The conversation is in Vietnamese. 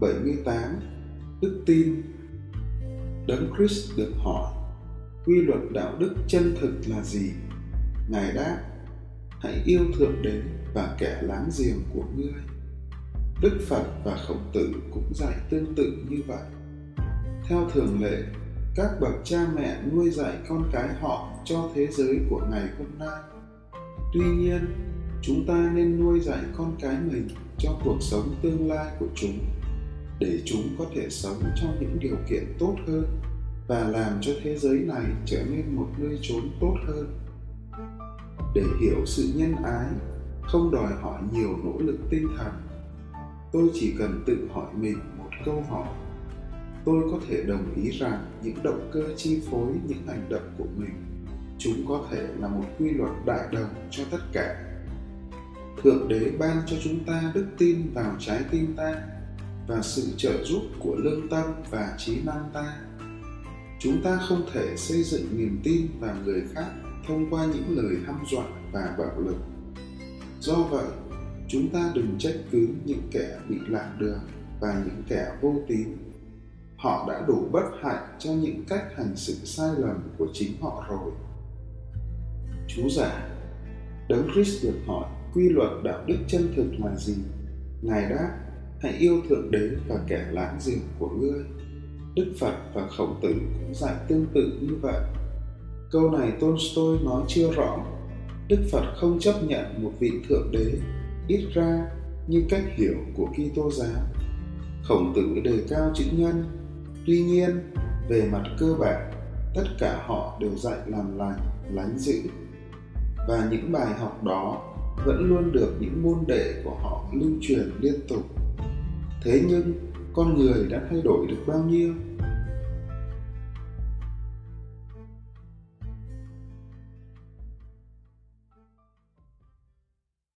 78 Đức tin. Đấng Christ được hỏi Quy luật đạo đức chân thực là gì? Ngài đáp Hãy yêu Thượng Đế và kẻ láng giềng của ngươi. Đức Phật và Khổng Tử cũng dạy tương tự như vậy. Theo thường lệ, các bậc cha mẹ nuôi dạy con cái họ cho thế giới của ngày hôm nay. Tuy nhiên chúng ta nên nuôi dạy con cái mình cho cuộc sống tương lai của chúng để chúng có thể sống trong những điều kiện tốt hơn và làm cho thế giới này trở nên một nơi trốn tốt hơn. Để hiểu sự nhân ái, không đòi hỏi nhiều nỗ lực tinh thần. Tôi chỉ cần tự hỏi mình một câu hỏi. Tôi có thể đồng ý rằng những động cơ chi phối, những hành động của mình, chúng có thể là một quy luật đại đồng cho tất cả. Thượng đế ban cho chúng ta đức tin vào trái tim ta và sự trợ giúp của lương tâm và trí năng ta. Chúng ta không thể xây dựng niềm tin vào người khác thông qua những lời hăm dọa và bạo lực. Do vậy, chúng ta đừng trách cứ những kẻ bị lạc đường và những kẻ vô tín. Họ đã đủ bất hạnh cho những cách hành xử sai lầm của chính họ rồi. Chú giải đấng christ được hỏi quy luật đạo đức chân thực là gì? Ngài đáp hãy yêu thượng đế và kẻ láng giềng của ngươi. Đức phật và khổng tử cũng dạy tương tự như vậy. Câu này tolstoy nói chưa rõ. Đức phật không chấp nhận một vị thượng đế, ít ra như cách hiểu của kitô giáo. Khổng tử đề cao chữ nhân. Tuy nhiên, về mặt cơ bản, tất cả họ đều dạy làm lành, lánh dữ. Và những bài học đó vẫn luôn được những môn đệ của họ lưu truyền liên tục thế nhưng con người đã thay đổi được bao nhiêu?